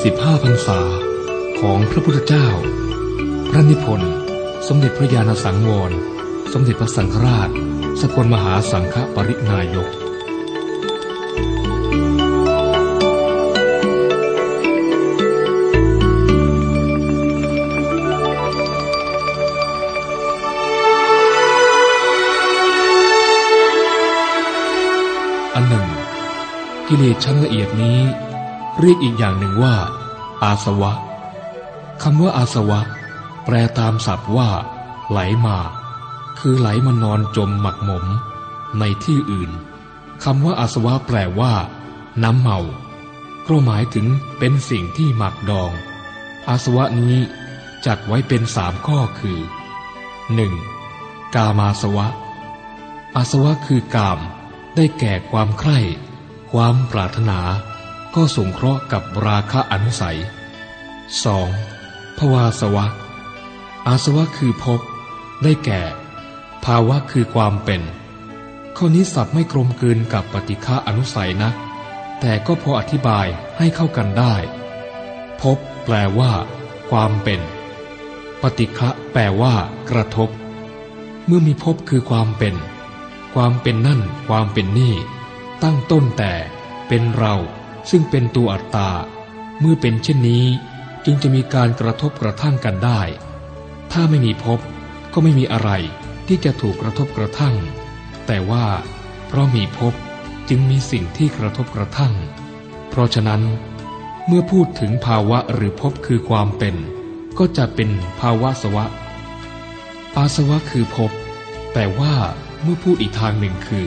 45พรรษาของพระพุทธเจ้า พระนิพนธ์ สมเด็จพระญาณสังวร สมเด็จพระสังฆราช สกลมหาสังฆปรินายกอันหนึ่งกิเลสชั้นละเอียดนี้ เรียกอีกอย่างหนึ่งว่า อาสวะคำว่าอาสวะ แปลตามศัพท์ว่า ไหลมา คือไหลมานอนจมหมักหมม ในที่อื่นคำว่าอาสวะแปลว่า น้ำเมาก็หมายถึงเป็นสิ่งที่หมักดอง อาสวะนี้จัดไว้เป็นสามข้อคือ 1. กามาสวะ อาสวะคือกาม ได้แก่ความใคร่ ความปรารถนา ก็สงเคราะห์กับราคะอนุสัย 2. ภวาสวะ อาสวะคือภพได้แก่ ภาวะคือความเป็น ข้อนี้สับไม่กลมกลืนกับปฏิฆะอนุสัยนะ แต่ก็พออธิบายให้เข้ากันได้ภพแปลว่า ความเป็น ปฏิฆะแปลว่า กระทบ เมื่อมีภพคือความเป็น ความเป็นนั่น ความเป็นนี่ ตั้งต้นแต่ เป็นเรา ซึ่งเป็นตัวอัตตา เมื่อเป็นเช่นนี้จึงจะมีการกระทบกระทั่งกันได้ ถ้าไม่มีภพก็ไม่มีอะไรที่จะถูกกระทบกระทั่ง แต่ว่าเพราะมีภพจึงมีสิ่งที่กระทบกระทั่ง เพราะฉะนั้น เมื่อพูดถึงภาวะหรือภพคือความเป็น ก็จะเป็นภาวะสวะ อาสวะคือภพแต่ว่าเมื่อพูดอีกทางหนึ่งคือ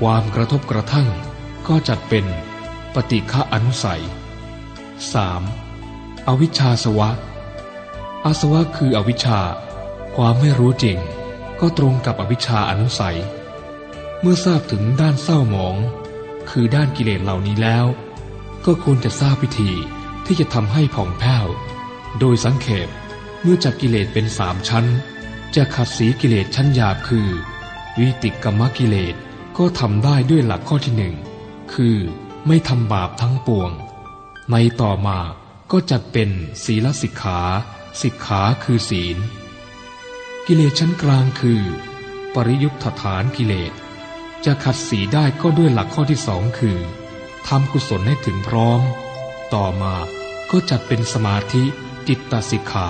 ความกระทบกระทั่ง ก็จัดเป็น ปฏิฆะอนุสัย 3. อวิชชาสวะ อาสวะคืออวิชชา ความไม่รู้จริง ก็ตรงกับอวิชชาอนุสัย เมื่อทราบถึงด้านเศร้าหมอง คือด้านกิเลสเหล่านี้แล้ว ก็ควรจะทราบวิธีที่จะทำให้ผ่องแผ้ว โดยสังเขปเมื่อจัดกิเลสเป็นสามชั้น จะขัดสีกิเลสชั้นหยาบคือ วิติกรรมกิเลสก็ทำได้ด้วยหลักข้อที่หนึ่งคือ ไม่ทำบาปทั้งปวง ในต่อมาก็จัดเป็นศีลสิกขา สิกขาคือศีล กิเลสชั้นกลางคือ ปริยุทธฐานกิเลส จะขัดสีได้ก็ด้วยหลักข้อที่สองคือทำกุศลให้ถึงพร้อม ต่อมาก็จัดเป็นสมาธิจิตตสิกขา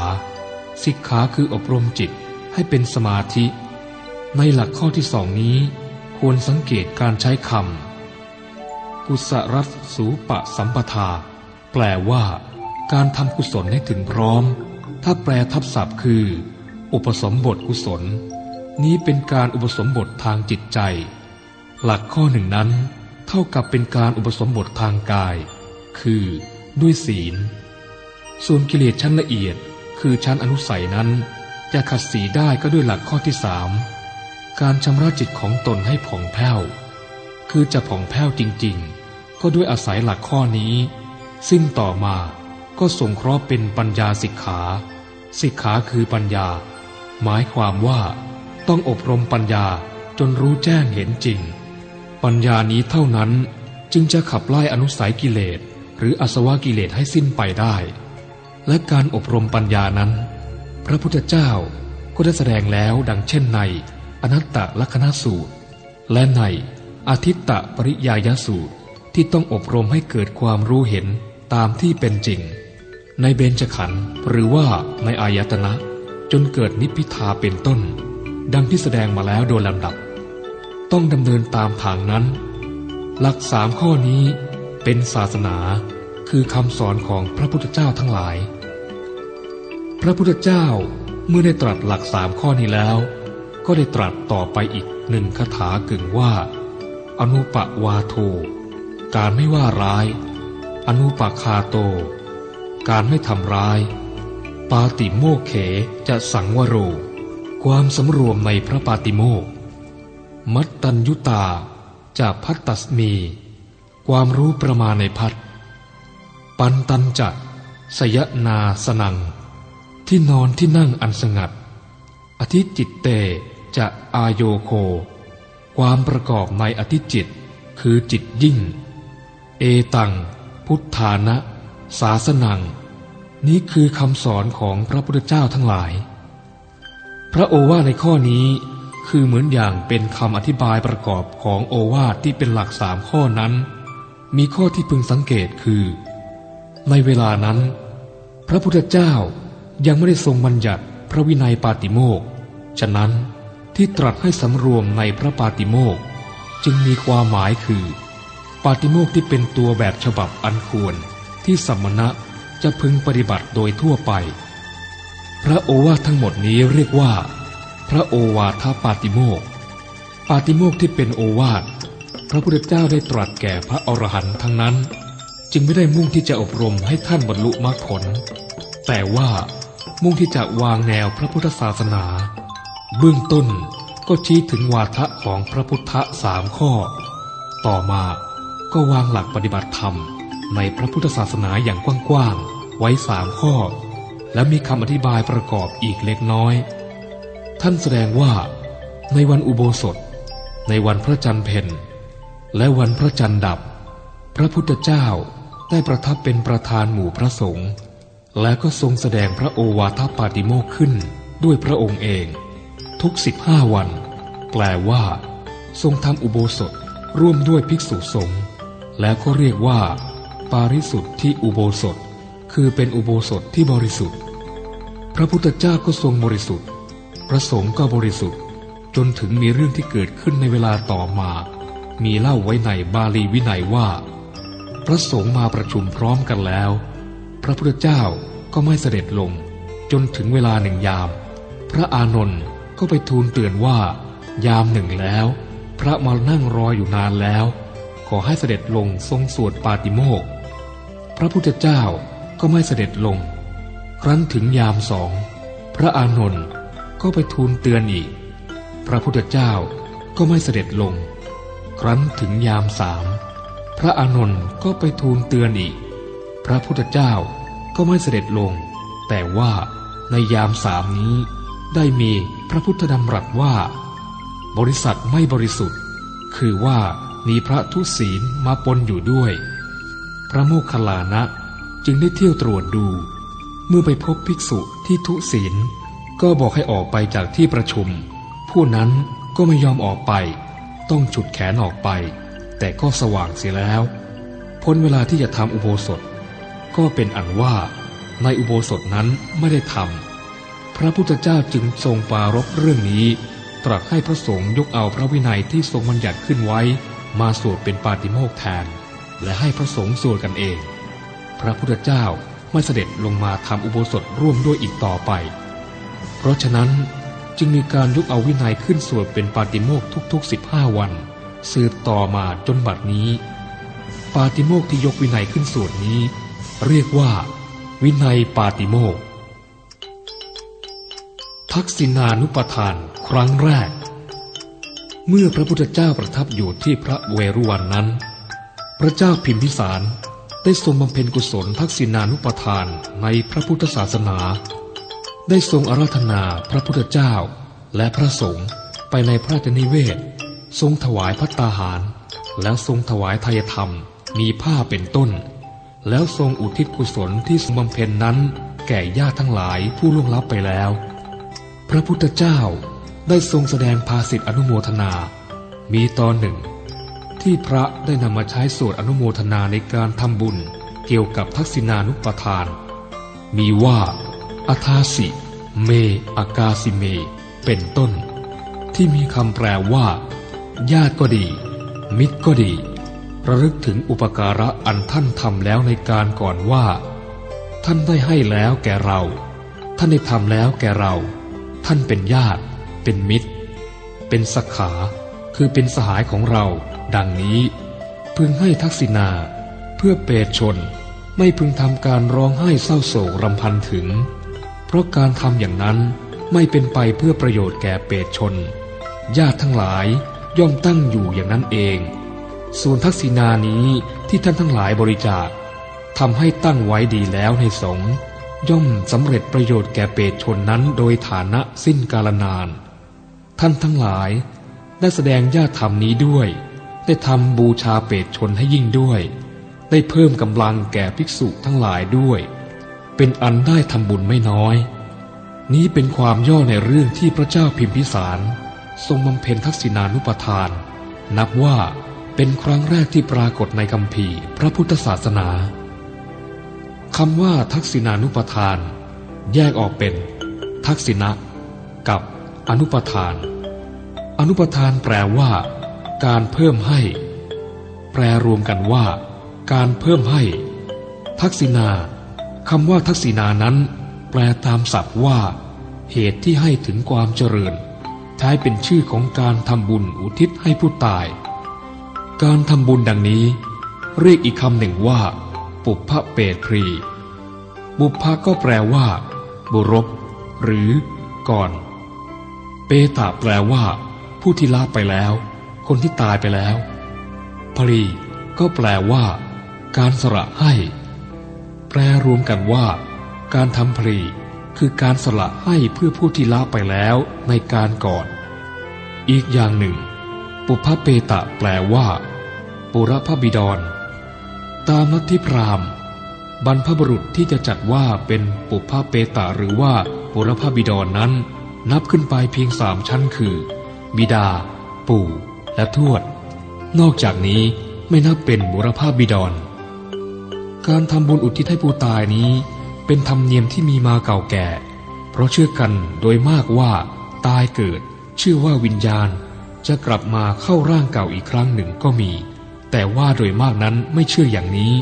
สิกขาคืออบรมจิตให้เป็นสมาธิ ในหลักข้อที่สองนี้ ควรสังเกตการใช้คำ กุศรัสสูปะสัมปทา แปลว่า การทำกุศลให้ถึงพร้อม ถ้าแปลทับศัพท์คือ อุปสมบทกุศล นี้เป็นการอุปสมบททางจิตใจ หลักข้อหนึ่งนั้น เท่ากับเป็นการอุปสมบททางกาย คือ ด้วยศีล ส่วนกิเลสชั้นละเอียด คือชั้นอนุสัยนั้น จะขัดสีได้ก็ด้วยหลักข้อที่สามการชำระจิตของตนให้ผ่องแผ้ว คือจะผ่องแผ้วจริง ๆ ก็ด้วยอาศัยหลักข้อนี้ ซึ่งต่อมาก็ส่งเคราะห์เป็นปัญญาสิกขา สิกขาคือปัญญา หมายความว่า ต้องอบรมปัญญาจนรู้แจ้งเห็นจริง ปัญญานี้เท่านั้นจึงจะขับไล่อนุสัยกิเลส หรืออสวะกิเลสให้สิ้นไปได้ และการอบรมปัญญานั้น พระพุทธเจ้าก็ได้แสดงแล้วดังเช่นใน อนัตตลักษณสูตร และในอาทิตตปริยายสูตร ที่ต้องอบรมให้เกิดความรู้เห็นตามที่เป็นจริง ในเบญจขันธ์หรือว่าในอายตนะ จนเกิดนิพพิทาเป็นต้น ดังที่แสดงมาแล้วโดยลำดับ ต้องดำเนินตามทางนั้น หลักสามข้อนี้เป็นศาสนาคือคำสอนของพระพุทธเจ้าทั้งหลาย พระพุทธเจ้าเมื่อได้ตรัสหลักสามข้อนี้แล้ว ก็ได้ตรัสต่อไปอีกหนึ่งคาถากึ่งว่า อนุปวาโท การไม่ว่าร้าย อนุปาคาโต การไม่ทำร้าย ปาติโมกเขจะสังวโร ความสำรวมในพระปาติโมกมัตตัญยุตาจะพัตตสมี ความรู้ประมาณในพัดปันตันจะสยนาสนัง ที่นอนที่นั่งอันสงัด อธิจิตเตจะอายโยโค ความประกอบในอธิจิต คือจิตยิ่ง เอตัง พุทธานะ ศาสนัง นี้คือคำสอนของพระพุทธเจ้าทั้งหลาย พระโอวาทในข้อนี้คือเหมือนอย่างเป็นคำอธิบายประกอบของโอวาทที่เป็นหลักสามข้อนั้น มีข้อที่พึงสังเกตคือ ในเวลานั้น พระพุทธเจ้ายังไม่ได้ทรงบัญญัติพระวินัยปาติโมกฉะนั้นที่ตรัสให้สำรวมในพระปาติโมกจึงมีความหมายคือ ปาติโมกที่เป็นตัวแบบฉบับอันควรที่สัมมณะจะพึงปฏิบัติโดยทั่วไป พระโอวาททั้งหมดนี้เรียกว่า พระโอวาทปาติโมกปาติโมกที่เป็นโอวาทพระพุทธเจ้าได้ตรัสแก่พระอรหันต์ทั้งนั้น จึงไม่ได้มุ่งที่จะอบรมให้ท่านบรรลุมรรคผล แต่ว่ามุ่งที่จะวางแนวพระพุทธศาสนา เบื้องต้นก็ชี้ถึงวาทะของพระพุทธสามข้อ ต่อมา ก็วางหลักปฏิบัติธรรม ในพระพุทธศาสนาอย่างกว้างๆ ไว้สามข้อ และมีคำอธิบายประกอบอีกเล็กน้อย ท่านแสดงว่า ในวันอุโบสถ ในวันพระจันทร์เพนและวันพระจันทร์ดับ พระพุทธเจ้าได้ประทับเป็นประธานหมู่พระสงฆ์และก็ทรงแสดงพระโอวาทปาติโมกขึ้นด้วยพระองค์เอง ทุกสิบห้าวัน แปลว่า ทรงทำอุโบสถร่วมด้วยภิกษุสงฆ์ แล้วก็เรียกว่า ปาริสุทธิ์ที่อุโบสถ คือเป็นอุโบสถที่บริสุทธิ์ พระพุทธเจ้าก็ทรงบริสุทธิ์พระสงฆ์ก็บริสุทธิ์ จนถึงมีเรื่องที่เกิดขึ้นในเวลาต่อมา มีเล่าไว้ในบาลีวินัยว่า พระสงฆ์มาประชุมพร้อมกันแล้ว พระพุทธเจ้าก็ไม่เสด็จลง จนถึงเวลาหนึ่งยาม พระอานนท์ก็ไปทูลเตือนว่า ยามหนึ่งแล้ว พระมานั่งรออยู่นานแล้ว ขอให้เสด็จลงทรงสวดปาติโมกข์พระพุทธเจ้าก็ไม่เสด็จลง ครั้นถึงยามสอง พระอานนท์ก็ไปทูลเตือนอีก พระพุทธเจ้าก็ไม่เสด็จลง ครั้นถึงยามสามพระอานนท์ก็ไปทูลเตือนอีก พระพุทธเจ้าก็ไม่เสด็จลง แต่ว่าในยามสามนี้ ได้มีพระพุทธดำรัสว่า บริษัทไม่บริสุทธิ์ คือว่า มีพระทุศีลมาปนอยู่ด้วย พระโมคคัลลานะจึงได้เที่ยวตรวจดู เมื่อไปพบภิกษุที่ทุศีล ก็บอกให้ออกไปจากที่ประชุม ผู้นั้นก็ไม่ยอมออกไป ต้องฉุดแขนออกไป แต่ก็สว่างเสียแล้ว พ้นเวลาที่จะทำอุโบสถ ก็เป็นอันว่าในอุโบสถนั้นไม่ได้ทำพระพุทธเจ้าจึงทรงปารบเรื่องนี้ ตรัสให้พระสงฆ์ยกเอาพระวินัยที่ทรงบัญญัติขึ้นไว้ มาสวดเป็นปาติโมกข์แทน และให้พระสงฆ์สวดกันเอง พระพุทธเจ้าไม่เสด็จลงมาทำอุโบสถร่วมด้วยอีกต่อไป เพราะฉะนั้นจึงมีการยกเอาวินัยขึ้นสวดเป็นปาติโมกข์ทุกๆสิบห้าวัน สืบต่อมาจนบัดนี้ ปาติโมกข์ที่ยกวินัยขึ้นสวดนี้ เรียกว่า วินัยปาติโมกข์ทักษิณานุปทานครั้งแรก เมื่อพระพุทธเจ้าประทับอยู่ที่พระเวรุวันนั้น พระเจ้าพิมพิสารได้ทรงบำเพ็ญกุศลทักษิณานุปทานในพระพุทธศาสนา ได้ทรงอาราธนาพระพุทธเจ้าและพระสงฆ์ไปในพระราชนิเวศ ทรงถวายพัตตาหาร แล้วทรงถวายทายธรรมมีผ้าเป็นต้น แล้วทรงอุทิศกุศลที่ทรงบำเพ็ญนั้น แก่ญาติทั้งหลายผู้ล่วงลับไปแล้ว พระพุทธเจ้า ได้ทรงแสดงภาสิทธอนุโมทนา มีตอนหนึ่ง ที่พระได้นำมาใช้สวดอนุโมทนาในการทำบุญเกี่ยวกับทักษิณานุปทาน มีว่าอาทาสิ เม อากาสิเม เป็นต้น ที่มีคำแปลว่า ญาติก็ดี มิตรก็ดี ระลึกถึงอุปการะอันท่านทำแล้วในการก่อนว่า ท่านได้ให้แล้วแก่เรา ท่านได้ทำแล้วแก่เรา ท่านเป็นญาติ เป็นมิตร เป็นสกขาคือเป็นสหายของเรา ดังนี้ พึงให้ทักษิณาเพื่อเปรตชน ไม่พึงทำการร้องไห้เศร้าโศกรำพันถึง เพราะการทำอย่างนั้นไม่เป็นไปเพื่อประโยชน์แก่เปรตชน ญาติทั้งหลายย่อมตั้งอยู่อย่างนั้นเอง ส่วนทักษิณานี้ที่ท่านทั้งหลายบริจาคทำให้ตั้งไว้ดีแล้วในสงฆ์ย่อมสำเร็จประโยชน์แก่เปรตชนนั้นโดยฐานะสิ้นกาลนาน ท่านทั้งหลายได้แสดงญาติธรรมนี้ด้วย ได้ทำบูชาเปตชนให้ยิ่งด้วย ได้เพิ่มกำลังแก่ภิกษุทั้งหลายด้วย เป็นอันได้ทำบุญไม่น้อย นี้เป็นความย่อในเรื่องที่พระเจ้าพิมพิสาร ทรงบำเพ็ญทักษิณานุปทาน นับว่าเป็นครั้งแรกที่ปรากฏในคำภีพระพุทธศาสนาคำว่าทักษิณานุปทาน แยกออกเป็น ทักษิณะกับ อนุปทาน อนุปทานแปลว่า การเพิ่มให้ แปลรวมกันว่า การเพิ่มให้ ทักษิณาคำว่าทักษิณานั้น แปลตามศัพท์ว่า เหตุที่ให้ถึงความเจริญ ใช้เป็นชื่อของการทำบุญอุทิศให้ผู้ตาย การทำบุญดังนี้ เรียกอีกคำหนึ่งว่า ปุพพะเปตพรีบุพพะก็แปลว่า บุรบหรือ ก่อน เปตาแปลว่า ผู้ที่ลาไปแล้ว คนที่ตายไปแล้วพรีก็แปลว่า การสละให้ แปลรวมกันว่า การทำพรีคือการสละให้เพื่อผู้ที่ละไปแล้วในการก่อน อีกอย่างหนึ่ง ปุพพเปตะแปลว่า ปุรพบิดร ตามนัทิพรามบรรพบุรุษที่จะจัดว่าเป็นปุพพเปตะหรือว่าปุรพบิดรนนั้น นับขึ้นไปเพียงสามชั้นคือ บิดา ปู่ และทวด นอกจากนี้ไม่นับเป็นบุรพบิดร การทำบุญอุทิศให้ผู้ตายนี้ เป็นธรรมเนียมที่มีมาเก่าแก่ เพราะเชื่อกันโดยมากว่าตายเกิดเชื่อว่าวิญญาณ จะกลับมาเข้าร่างเก่าอีกครั้งหนึ่งก็มี แต่ว่าโดยมากนั้นไม่เชื่ออย่างนี้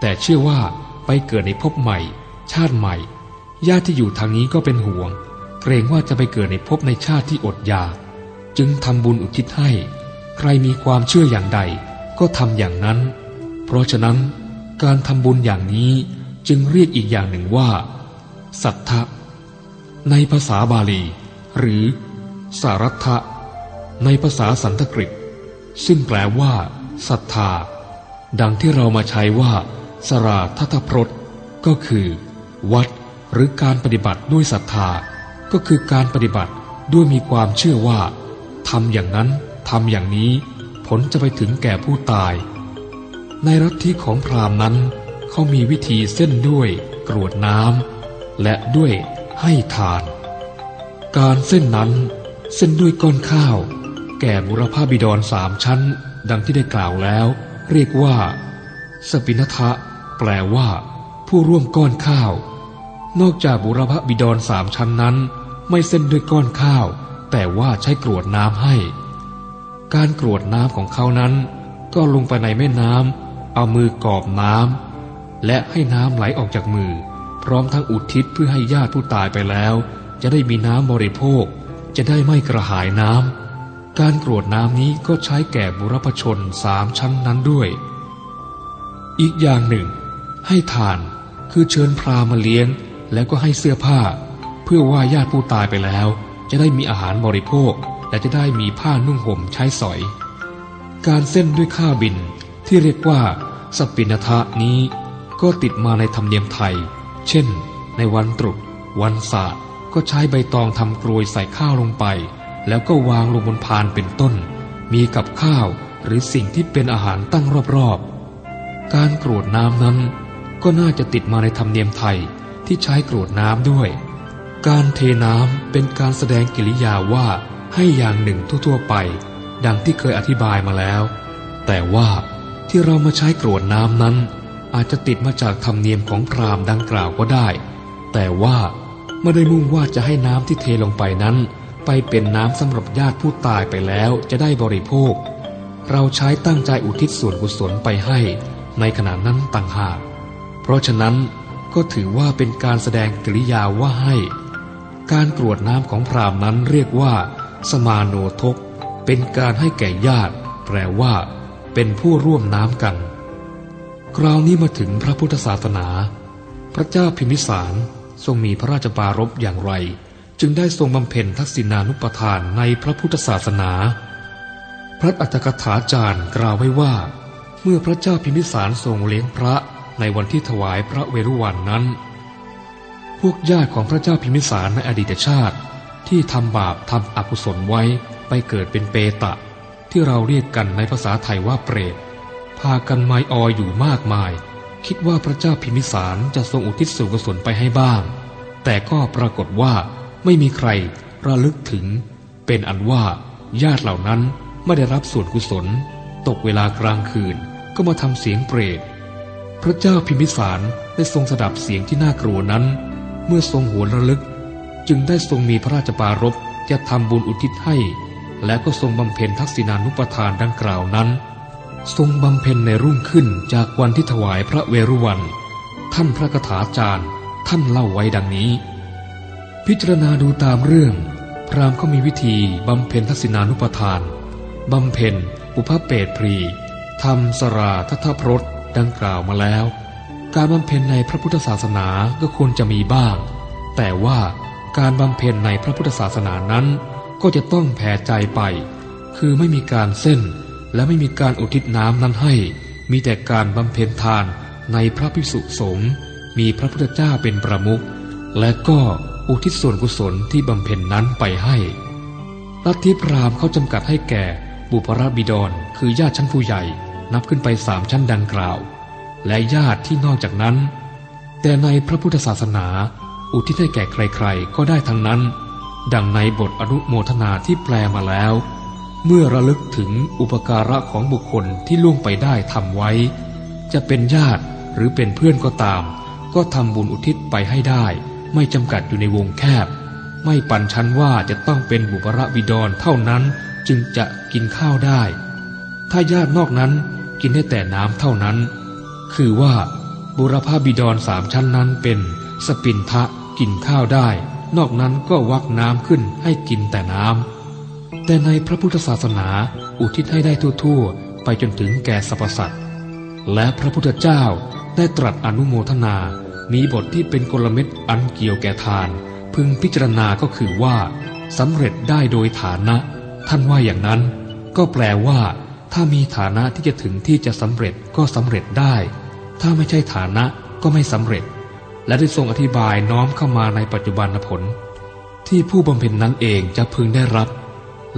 แต่เชื่อว่าไปเกิดในภพใหม่ ชาติใหม่ญาติที่อยู่ทางนี้ก็เป็นห่วง เกรงว่าจะไปเกิดในภพในชาติที่อดอยาก จึงทำบุญอุทิศให้ ใครมีความเชื่ออย่างใด ก็ทำอย่างนั้น เพราะฉะนั้นการทำบุญอย่างนี้จึงเรียกอีกอย่างหนึ่งว่า สัทธะ ในภาษาบาลี หรือ สารัตะในภาษาสันสกฤต ซึ่งแปลว่าศรัทธา ดังที่เรามาใช้ว่า สราทัตพรตก็คือ วัดหรือการปฏิบัติด้วยศรัทธา ก็คือการปฏิบัติด้วยมีความเชื่อว่าทำอย่างนั้นทำอย่างนี้ ผลจะไปถึงแก่ผู้ตาย ในรัฐที่ของพราหมณ์นั้น เขามีวิธีเส้นด้วยกรวดน้ำและด้วยให้ทาน การเส้นนั้นเส้นด้วยก้อนข้าว แก่บุรพาบิดรสามชั้น ดังที่ได้กล่าวแล้ว เรียกว่า สปินทะ แปลว่า ผู้ร่วมก้อนข้าว นอกจากบุรพบิดรสามชั้นนั้น ไม่เส้นด้วยก้อนข้าว แต่ว่าใช้กรวดน้ำให้ การกรวดน้ำของเขานั้น ก็ลงไปในแม่น้ำเอามือกอบน้ำและให้น้ำไหลออกจากมือ พร้อมทั้งอุทิศเพื่อให้ญาติผู้ตายไปแล้ว จะได้มีน้ำบริโภค จะได้ไม่กระหายน้ำการกรวดน้ำนี้ก็ใช้แก่บุรพชนสามชั้นนั้นด้วย อีกอย่างหนึ่ง ให้ทานคือเชิญพรามาเลี้ยง แล้วก็ให้เสื้อผ้า เพื่อว่าญาติผู้ตายไปแล้ว จะได้มีอาหารบริโภค และจะได้มีผ้านุ่งห่มใช้สอย การเส้นด้วยข้าวบินที่เรียกว่า สปินทะนี้ก็ติดมาในธรรมเนียมไทย เช่น ในวันตรุษ วันศาสตร์ก็ใช้ใบตองทำกรวยใส่ข้าวลงไป แล้วก็วางลงบนพานเป็นต้น มีกับข้าวหรือสิ่งที่เป็นอาหารตั้งรอบๆ การกรวดน้ำนั้น ก็น่าจะติดมาในธรรมเนียมไทยที่ใช้กรวดน้ำด้วย การเทน้ำเป็นการแสดงกิริยาว่าให้อย่างหนึ่งทั่วๆไป ดังที่เคยอธิบายมาแล้ว แต่ว่าที่เรามาใช้กรวดน้ำนั้น อาจจะติดมาจากธรรมเนียมของพราหมณ์ดังกล่าวก็ได้ แต่ว่าไม่ได้มุ่งว่าจะให้น้ำที่เทลงไปนั้น ไปเป็นน้ำสำหรับญาติผู้ตายไปแล้วจะได้บริโภค เราใช้ตั้งใจอุทิศส่วนกุศลไปให้ ในขณะนั้นต่างหาก เพราะฉะนั้นก็ถือว่าเป็นการแสดงกิริยาว่าให้ การกรวดน้ำของพราหมณ์นั้นเรียกว่า สมาโนทก เป็นการให้แก่ญาติ แปลว่า เป็นผู้ร่วมน้ำกัน คราวนี้มาถึงพระพุทธศาสนา พระเจ้าพิมิสารทรงมีพระราชบารบอย่างไร จึงได้ทรงบำเพ็ญทักษิณานุปทานในพระพุทธศาสนา พระอัตถกถาจารย์กล่าวไว้ว่า เมื่อพระเจ้าพิมิสารทรงเลี้ยงพระในวันที่ถวายพระเวรุวันนั้น พวกญาติของพระเจ้าพิมิสารในอดีตชาติ ที่ทำบาปทำอกุศลไว้ไปเกิดเป็นเปตะ ที่เราเรียกกันในภาษาไทยว่าเปรต พากันไมออยอยู่มากมาย คิดว่าพระเจ้าพิมิสารจะทรงอุทิศส่วนกุศลไปให้บ้าง แต่ก็ปรากฏว่าไม่มีใครระลึกถึง เป็นอันว่าญาติเหล่านั้นไม่ได้รับส่วนกุศล ตกเวลากลางคืนก็มาทำเสียงเปรต พระเจ้าพิมิสารได้ทรงสดับเสียงที่น่ากลัวนั้น เมื่อทรงหวนระลึก จึงได้ทรงมีพระราชปารภจะทำบุญอุทิศให้ และก็ทรงบำเพ็ญทักษิณานุปทานดังกล่าวนั้น ทรงบำเพ็ญในรุ่งขึ้นจากวันที่ถวายพระเวรุวัน ท่านพระคถาจารย์ ท่านเล่าไว้ดังนี้ พิจารณาดูตามเรื่อง พราหมณ์ก็มีวิธีบำเพ็ญทักษิณานุปทานบำเพ็ญอุปเปตพรีทำสราทัทพรตดังกล่าวมาแล้ว การบำเพ็ญในพระพุทธศาสนาก็ควรจะมีบ้าง แต่ว่าการบำเพ็ญในพระพุทธศาสนานั้น ก็จะต้องแผ่ใจไป คือไม่มีการเส้น และไม่มีการอุทิศน้ำนั้นให้ มีแต่การบำเพ็ญทานในพระภิกษุสงฆ์มีพระพุทธเจ้าเป็นประมุขและก็อุทิศส่วนกุศลที่บำเพ็ญนั้นไปให้ลัทธิพราหมณ์เขาจำกัดให้แก่บุพรบิดรคือญาติชั้นผู้ใหญ่ นับขึ้นไปสามชั้นดังกล่าว และญาติที่นอกจากนั้น แต่ในพระพุทธศาสนา อุทิศให้แก่ใครๆ ก็ได้ทั้งนั้น ดังในบทอนุโมทนาที่แปลมาแล้ว เมื่อระลึกถึงอุปการะของบุคคลที่ล่วงไปได้ทำไว้ จะเป็นญาติหรือเป็นเพื่อนก็ตาม ก็ทำบุญอุทิศไปให้ได้ ไม่จำกัดอยู่ในวงแคบ ไม่ปันชั้นว่าจะต้องเป็นบุปรบิดรเท่านั้นจึงจะกินข้าวได้ ถ้าญาตินอกนั้นกินได้แต่น้ำเท่านั้น คือว่าบุรพาบิดรสามชั้นนั้นเป็นสปินทะกินข้าวได้ นอกนั้นก็วักน้ำขึ้นให้กินแต่น้ำ แต่ในพระพุทธศาสนาอุทิศให้ได้ทั่วๆ ไปจนถึงแก่สรรพสัตว์ และพระพุทธเจ้าได้ตรัสอนุโมทนา มีบทที่เป็นกลเม็ดอันเกี่ยวแก่ทาน พึงพิจารณาก็คือว่าสำเร็จได้โดยฐานะ ท่านว่าอย่างนั้น ก็แปลว่า ถ้ามีฐานะที่จะถึงที่จะสำเร็จก็สำเร็จได้ ถ้าไม่ใช่ฐานะก็ไม่สำเร็จ และได้ทรงอธิบายน้อมเข้ามาในปัจจุบันผล ที่ผู้บำเพ็ญนนั้นเองจะพึงได้รับ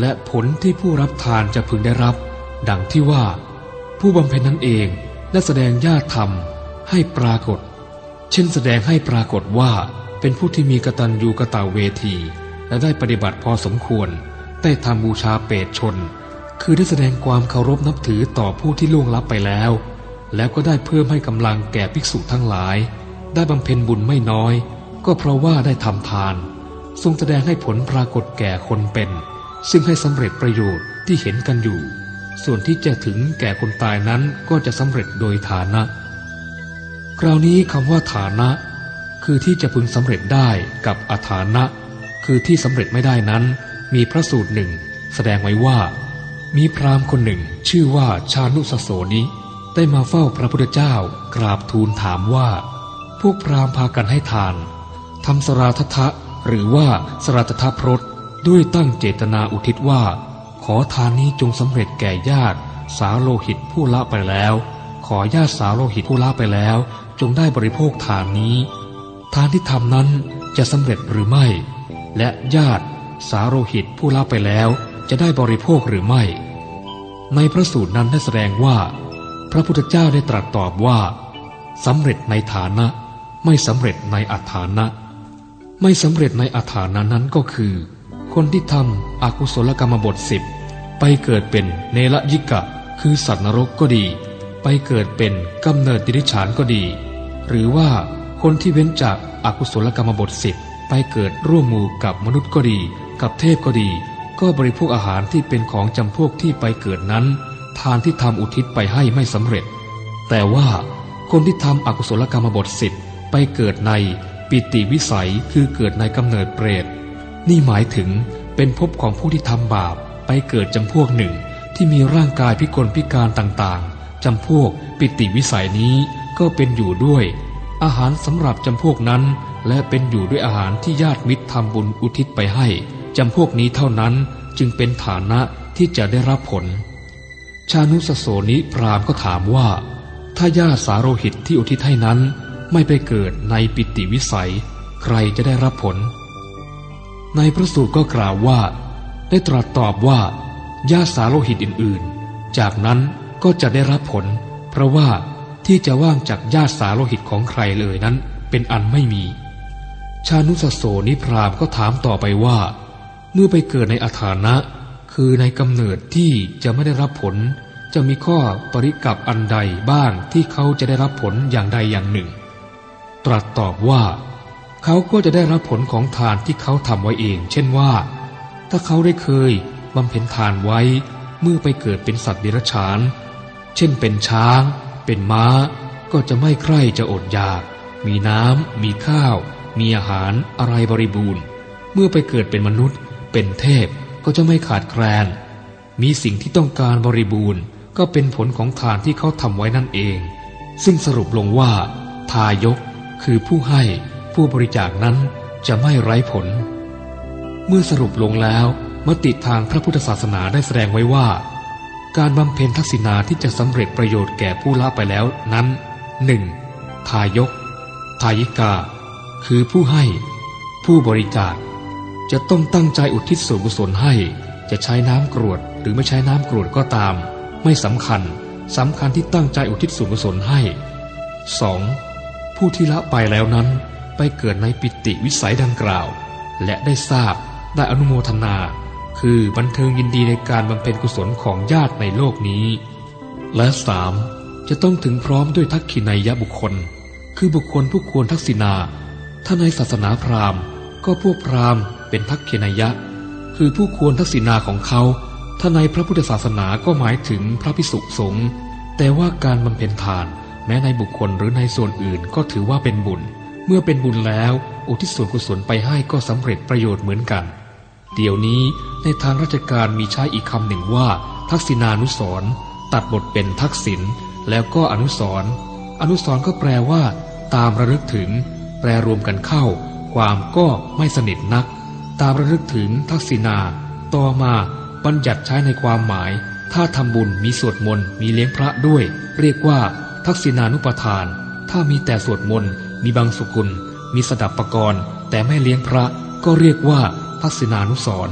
และผลที่ผู้รับทานจะพึงได้รับ ดังที่ว่า ผู้บำเพ็ญนนั้นเองได้แสดงญาติธรรมให้ปรากฏ เช่นแสดงให้ปรากฏว่าเป็นผู้ที่มีกตัญญูกะตาเวที และได้ปฏิบัติพอสมควร ได้ทำบูชาเปรตชน คือได้แสดงความเคารพนับถือต่อผู้ที่ล่วงลับไปแล้ว แล้วก็ได้เพิ่มให้กำลังแก่ภิกษุทั้งหลาย ได้บำเพ็ญบุญไม่น้อย ก็เพราะว่าได้ทำทาน ทรงแสดงให้ผลปรากฏแก่คนเป็น ซึ่งให้สำเร็จประโยชน์ที่เห็นกันอยู่ ส่วนที่จะถึงแก่คนตายนั้นก็จะสำเร็จโดยฐานะ คราวนี้คำว่าฐานะ คือที่จะพึงสำเร็จได้กับอาฐานะ คือที่สำเร็จไม่ได้นั้น มีพระสูตรหนึ่ง แสดงไว้ว่า มีพราหมณ์คนหนึ่งชื่อว่าชานุสโสนิได้มาเฝ้าพระพุทธเจ้ากราบทูลถามว่า พวกพราหมณ์พากันให้ทานทำสราททะหรือว่าสราททพรตด้วยตั้งเจตนาอุทิศว่า ขอทานนี้จงสำเร็จแก่ญาติ สาโลหิตผู้ละไปแล้ว ขอญาติสาโลหิตผู้ละไปแล้ว จงได้บริโภคทานนี้ ทานที่ทำนั้นจะสำเร็จหรือไม่ และญาติสาโรหิตผู้ละไปแล้ว จะได้บริโภคหรือไม่ ในพระสูตรนั้นได้แสดงว่า พระพุทธเจ้าได้ตรัสตอบว่าสำเร็จในฐานะ ไม่สำเร็จในอัฐานะ ไม่สำเร็จในอัฐานะนั้นก็คือ คนที่ทำอกุศลกรรมบทสิบไปเกิดเป็นเนรยิกะ คือสัตว์นรกก็ดี ไปเกิดเป็นกำเนิดติริฉานก็ดี หรือว่าคนที่เว้นจากอากุศลกรรมบทสิบไปเกิดร่วมมู่กับมนุษย์ก็ดี กับเทพก็ดี ก็บริโภคอาหารที่เป็นของจำพวกที่ไปเกิดนั้น ทานที่ทำอุทิศไปให้ไม่สำเร็จ แต่ว่าคนที่ทำอกุศลกรรมบทสิบไปเกิดในปิติวิสัยคือเกิดในกำเนิดเปรต นี่หมายถึงเป็นภพของผู้ที่ทำบาปไปเกิดจำพวกหนึ่งที่มีร่างกายพิกลพิการต่างๆจำพวกปิติวิสัยนี้ก็เป็นอยู่ด้วย อาหารสำหรับจำพวกนั้น และเป็นอยู่ด้วยอาหารที่ญาติมิตรทำบุญอุทิศไปให้ จำพวกนี้เท่านั้นจึงเป็นฐานะที่จะได้รับผล ชานุสโสนิพรามก็ถามว่า ถ้าญาติสาโรหิตที่อุทิศให้นั้น ไม่ไปเกิดในปิติวิสัย ใครจะได้รับผล ในพระสูตรก็กล่าวว่า ได้ตรัสตอบว่าญาติสาโรหิตอื่นๆ จากนั้นก็จะได้รับผล เพราะว่าที่จะว่างจากญาติสาโลหิตของใครเลยนั้น เป็นอันไม่มี ชานุสโสนิพรามก็ถามต่อไปว่า เมื่อไปเกิดในอาถานะ คือในกำเนิดที่จะไม่ได้รับผล จะมีข้อปริกับอันใดบ้างที่เขาจะได้รับผลอย่างใดอย่างหนึ่ง ตรัสตอบว่า เขาก็จะได้รับผลของทานที่เขาทำไว้เอง เช่นว่า ถ้าเขาได้เคยบำเพ็ญทานไว้ เมื่อไปเกิดเป็นสัตว์เดรัจฉาน เช่นเป็นช้าง เป็นม้า ก็จะไม่ใคร่จะอดอยาก มีน้ำมีข้าว มีอาหารอะไรบริบูรณ์ เมื่อไปเกิดเป็นมนุษย์ เป็นเทพก็จะไม่ขาดแคลน มีสิ่งที่ต้องการบริบูรณ์ก็เป็นผลของทานที่เขาทำไว้นั่นเอง ซึ่งสรุปลงว่า ทายกคือผู้ให้ผู้บริจาคนั้นจะไม่ไร้ผล เมื่อสรุปลงแล้วมติทางพระพุทธศาสนาได้แสดงไว้ว่า การบำเพ็ญทักษิณาที่จะสำเร็จประโยชน์แก่ผู้ละไปแล้วนั้นหนึ่งทายก ทายิกา คือผู้ให้ ผู้บริจาค จะต้องตั้งใจอุทิศส่วนกุศลให้ จะใช้น้ำกรวดหรือไม่ใช้น้ำกรวดก็ตาม ไม่สำคัญสำคัญที่ตั้งใจอุทิศส่วนกุศลให้ 2. ผู้ที่ละไปแล้วนั้น ไปเกิดในปิติวิสัยดังกล่าว และได้ทราบได้อนุโมทนา คือบันเทิงยินดีในการบำเพ็ญกุศลของญาติในโลกนี้ และสามจะต้องถึงพร้อมด้วยทักขินายะบุคคล คือบุคคลผู้ควรทักษิณาถ้าในศาสนาพราหมณ์ ก็พวกพราหมณ์ เป็นทักขินายะ คือผู้ควรทักษิณาของเขาถ้าในพระพุทธศาสนาก็หมายถึงพระพิสุสงฆ์แต่ว่าการบำเพ็ญทาน แม้ในบุคคลหรือในส่วนอื่นก็ถือว่าเป็นบุญ เมื่อเป็นบุญแล้วอุทิศส่วนกุศลไปให้ก็สำเร็จประโยชน์เหมือนกัน เดี๋ยวนี้ในทางราชการมีใช้อีกคำหนึ่งว่า ทักษิณานุสรตัดบทเป็นทักษิณแล้วก็อนุสรอนุสรก็แปลว่า ตามระลึกถึง แปลรวมกันเข้า ความก็ไม่สนิทนัก ตามระลึกถึงทักษิณา ต่อมาบัญญัติใช้ในความหมาย ถ้าทำบุญมีสวดมนต์มีเลี้ยงพระด้วย เรียกว่าทักษิณานุปทาน ถ้ามีแต่สวดมนต์มีบางสุกุล มีสดับปรกรณ์แต่ไม่เลี้ยงพระก็เรียกว่าทักษิณานุสร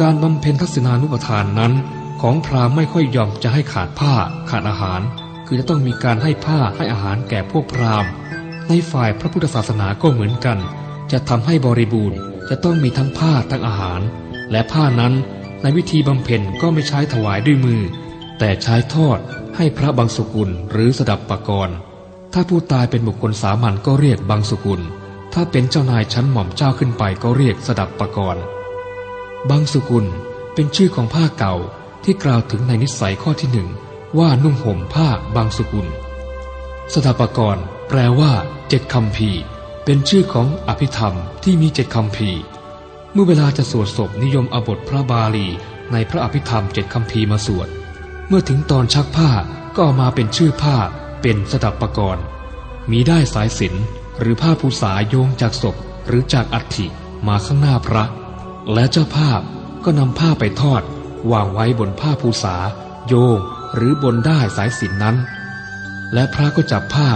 การบำเพ็ญทักษิณานุปทานนั้น ของพราหมณ์ไม่ค่อยยอมจะให้ขาดผ้าขาดอาหาร คือจะต้องมีการให้ผ้าให้อาหารแก่พวกพราหมณ์ ในฝ่ายพระพุทธศาสนาก็เหมือนกัน จะทำให้บริบูรณ์ จะต้องมีทั้งผ้าทั้งอาหาร และผ้านั้นในวิธีบำเพ็ญก็ไม่ใช้ถวายด้วยมือ แต่ใช้ทอดให้พระบางสุกุลหรือสดับปกรณ์ถ้าผู้ตายเป็นบุคคลสามัญก็เรียกบางสุกุล ถ้าเป็นเจ้านายชั้นหม่อมเจ้าขึ้นไปก็เรียกสดับปกรณ์บางสุกุลเป็นชื่อของผ้าเก่าที่กล่าวถึงในนิสัยข้อที่หนึ่งว่านุ่งห่มผ้าบางสุกุล สถาปกรณ์แปลว่าเจ็ดคำพี เป็นชื่อของอภิธรรมที่มีเจ็ดคำพีเมื่อเวลาจะสวดศพนิยมอบทพระบาลีในพระอภิธรรมเจ็ดคำพีมาสวด เมื่อถึงตอนชักผ้าก็เอามาเป็นชื่อผ้าเป็นสดับปกรณ์มีได้สายสินหรือผ้าภูษาโยงจากศพหรือจากอัฐิมาข้างหน้าพระ และเจ้าภาพก็นำผ้าไปทอด วางไว้บนผ้าภูษา โยงหรือบนได้สายสินนั้น และพระก็จับผ้า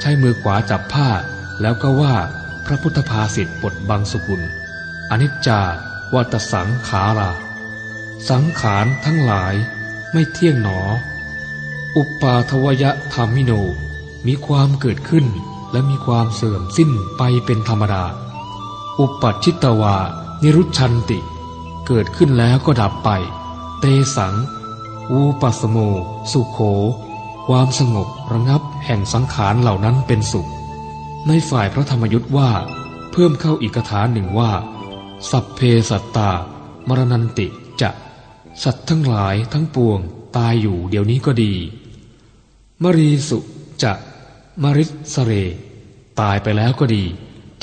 ใช้มือขวาจับผ้า แล้วก็ว่าพระพุทธภาษิตบทบางสุกุล อนิจจาวัตสังขารา สังขารทั้งหลายไม่เที่ยงหนอ อุปาทวยะธรรมิโน มีความเกิดขึ้นและมีความเสื่อมสิ้นไปเป็นธรรมดา อุปัชิตวา นิรุชันติ เกิดขึ้นแล้วก็ดับไป เตสังวูปัสโม สุโข ความสงบระงับแห่งสังขารเหล่านั้นเป็นสุข ในฝ่ายพระธรรมยุทธ์ว่า เพิ่มเข้าอีกคาถาหนึ่งว่า สัพเพสัตตา มรณนติจะ สัตว์ทั้งหลายทั้งปวงตายอยู่เดี๋ยวนี้ก็ดี มรีสุจะมริสเร ตายไปแล้วก็ดี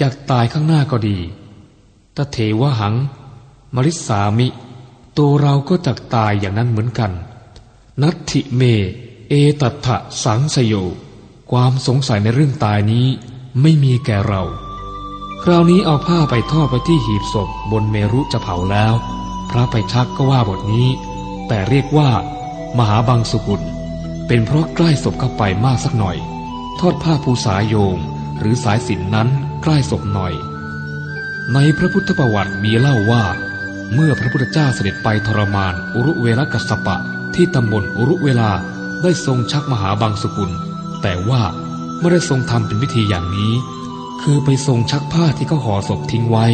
จากตายข้างหน้าก็ดีตเทวหัง มริสามิ ตัวเราก็จักตายอย่างนั้นเหมือนกัน นัตถิเม เอตัทะสังสโยความสงสัยในเรื่องตายนี้ ไม่มีแก่เรา คราวนี้เอาผ้าไปทอดไปที่หีบศพบนเมรุจะเผาแล้ว พระไปชักก็ว่าบทนี้ แต่เรียกว่า มหาบังสุกุล เป็นเพราะใกล้ศพเข้าไปมากสักหน่อย ทอดผ้าภูษาโยมหรือสายสินนั้นใกล้ศพหน่อย ในพระพุทธประวัติมีเล่าว่า เมื่อพระพุทธเจ้าเสด็จไปทรมานอุรุเวลกัสปะที่ตำบลอุรุเวลาได้ทรงชักมหาบางสุกุล แต่ว่า ไม่ได้ทรงทำเป็นวิธีอย่างนี้ คือไปทรงชักผ้าที่เขาห่อศพทิ้งไว้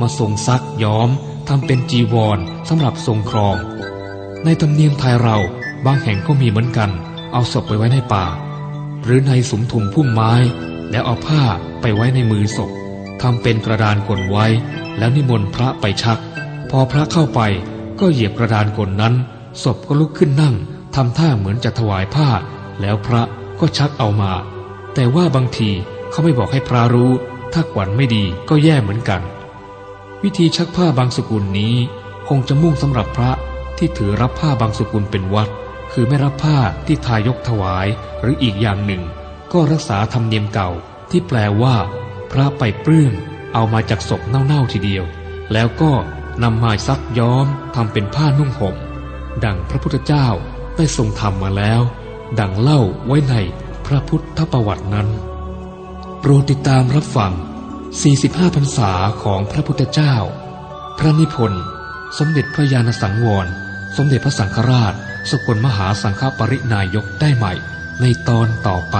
มาทรงซักย้อมทำเป็นจีวรสำหรับทรงครอง ในธรรมเนียมไทยเราบางแห่งก็มีเหมือนกัน เอาศพไปไว้ในป่า หรือในสมถุงพุ่มไม้ แล้วเอาผ้าไปไว้ในมือศพทำเป็นกระดานกลนไว้ แล้วนิมนต์พระไปชัก พอพระเข้าไปก็เหยียบกระดานกลนั้น ศพก็ลุกขึ้นนั่งทำท่าเหมือนจะถวายผ้า แล้วพระก็ชักเอามา แต่ว่าบางทีเขาไม่บอกให้พระรู้ ถ้าขวัญไม่ดีก็แย่เหมือนกัน วิธีชักผ้าบางสกุลนี้ คงจะมุ่งสำหรับพระที่ถือรับผ้าบางสกุลเป็นวัด คือไม่รับผ้าที่ทายกถวายหรืออีกอย่างหนึ่ง ก็รักษาธรรมเนียมเก่าที่แปลว่า พระไปเปลื้องเอามาจากศพเน่าๆทีเดียว แล้วก็นำมาซักย้อมทำเป็นผ้านุ่งห่มดังพระพุทธเจ้าได้ทรงทำมาแล้ว ดังเล่าไว้ใน พระพุทธประวัตินั้น โปรดติดตามรับฟัง 45 พรรษาของพระพุทธเจ้า พระนิพนธ์ สมเด็จพระญาณสังวร สมเด็จพระสังฆราช สกลมหาสังฆปรินายกได้ใหม่ในตอนต่อไป